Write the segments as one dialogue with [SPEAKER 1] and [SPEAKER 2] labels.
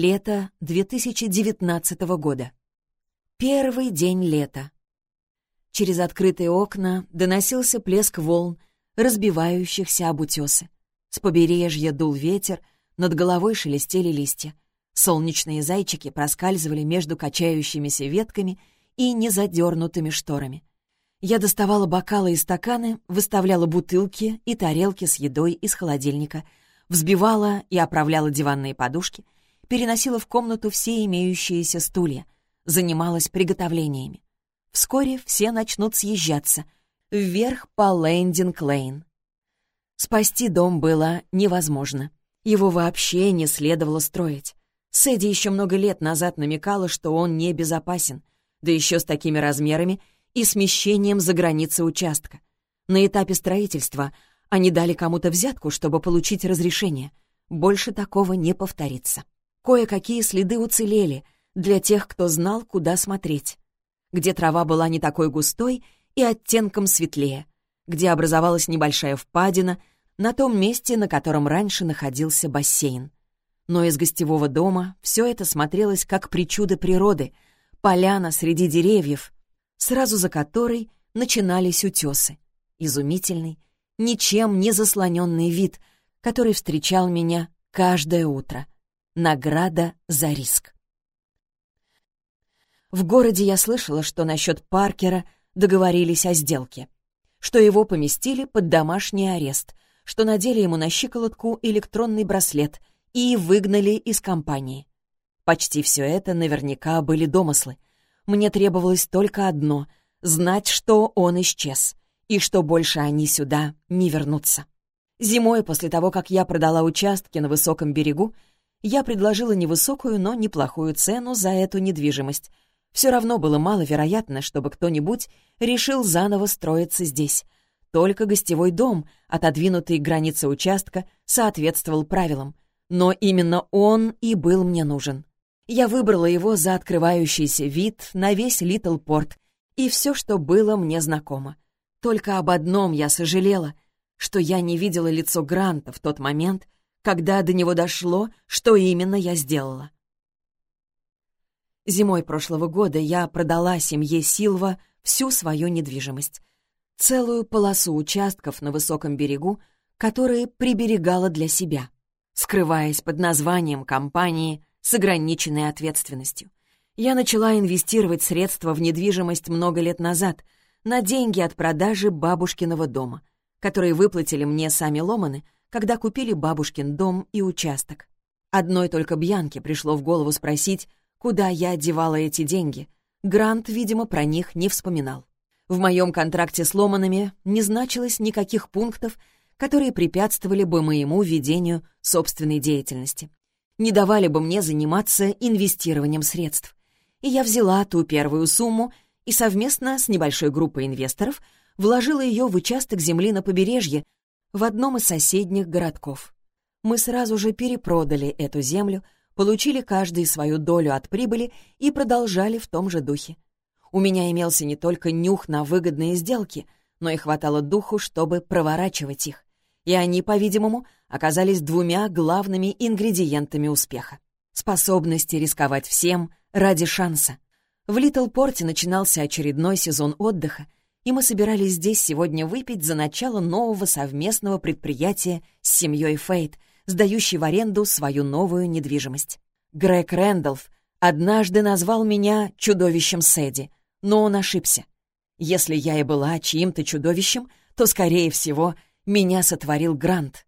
[SPEAKER 1] Лето 2019 года. Первый день лета. Через открытые окна доносился плеск волн, разбивающихся об утесы. С побережья дул ветер, над головой шелестели листья. Солнечные зайчики проскальзывали между качающимися ветками и незадернутыми шторами. Я доставала бокалы и стаканы, выставляла бутылки и тарелки с едой из холодильника, взбивала и оправляла диванные подушки, переносила в комнату все имеющиеся стулья, занималась приготовлениями. Вскоре все начнут съезжаться вверх по Лендинг-Лейн. Спасти дом было невозможно. Его вообще не следовало строить. Сэдди еще много лет назад намекала, что он небезопасен, да еще с такими размерами и смещением за границы участка. На этапе строительства они дали кому-то взятку, чтобы получить разрешение. Больше такого не повторится. Кое-какие следы уцелели для тех, кто знал, куда смотреть. Где трава была не такой густой и оттенком светлее, где образовалась небольшая впадина на том месте, на котором раньше находился бассейн. Но из гостевого дома все это смотрелось как причуда природы, поляна среди деревьев, сразу за которой начинались утесы. Изумительный, ничем не заслоненный вид, который встречал меня каждое утро. Награда за риск. В городе я слышала, что насчет Паркера договорились о сделке, что его поместили под домашний арест, что надели ему на щиколотку электронный браслет и выгнали из компании. Почти все это наверняка были домыслы. Мне требовалось только одно — знать, что он исчез, и что больше они сюда не вернутся. Зимой, после того, как я продала участки на высоком берегу, я предложила невысокую, но неплохую цену за эту недвижимость. Все равно было маловероятно, чтобы кто-нибудь решил заново строиться здесь — только гостевой дом, отодвинутый к границе участка, соответствовал правилам. Но именно он и был мне нужен. Я выбрала его за открывающийся вид на весь Литл Порт и все, что было мне знакомо. Только об одном я сожалела, что я не видела лицо Гранта в тот момент, когда до него дошло, что именно я сделала. Зимой прошлого года я продала семье Силва всю свою недвижимость целую полосу участков на высоком берегу, которые приберегала для себя, скрываясь под названием компании с ограниченной ответственностью. Я начала инвестировать средства в недвижимость много лет назад на деньги от продажи бабушкиного дома, которые выплатили мне сами Ломаны, когда купили бабушкин дом и участок. Одной только Бьянке пришло в голову спросить, куда я одевала эти деньги. Грант, видимо, про них не вспоминал. В моем контракте с Ломанами не значилось никаких пунктов, которые препятствовали бы моему ведению собственной деятельности. Не давали бы мне заниматься инвестированием средств. И я взяла ту первую сумму и совместно с небольшой группой инвесторов вложила ее в участок земли на побережье в одном из соседних городков. Мы сразу же перепродали эту землю, получили каждый свою долю от прибыли и продолжали в том же духе. У меня имелся не только нюх на выгодные сделки, но и хватало духу, чтобы проворачивать их. И они, по-видимому, оказались двумя главными ингредиентами успеха. Способности рисковать всем ради шанса. В Литлпорте начинался очередной сезон отдыха, и мы собирались здесь сегодня выпить за начало нового совместного предприятия с семьей Фейт, сдающей в аренду свою новую недвижимость. Грег Рэндалф однажды назвал меня чудовищем Сэдди, но он ошибся. Если я и была чьим-то чудовищем, то, скорее всего, меня сотворил Грант.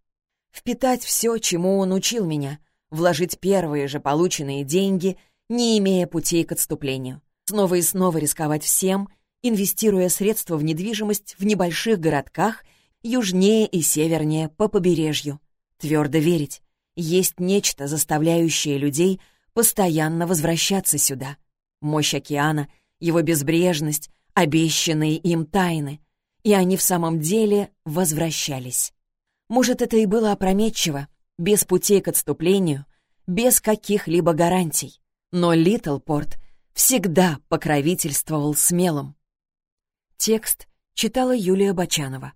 [SPEAKER 1] Впитать все, чему он учил меня, вложить первые же полученные деньги, не имея путей к отступлению. Снова и снова рисковать всем, инвестируя средства в недвижимость в небольших городках южнее и севернее по побережью. Твердо верить, есть нечто, заставляющее людей постоянно возвращаться сюда. Мощь океана — его безбрежность, обещанные им тайны. И они в самом деле возвращались. Может, это и было опрометчиво, без путей к отступлению, без каких-либо гарантий. Но Литлпорт всегда покровительствовал смелым. Текст читала Юлия Бочанова.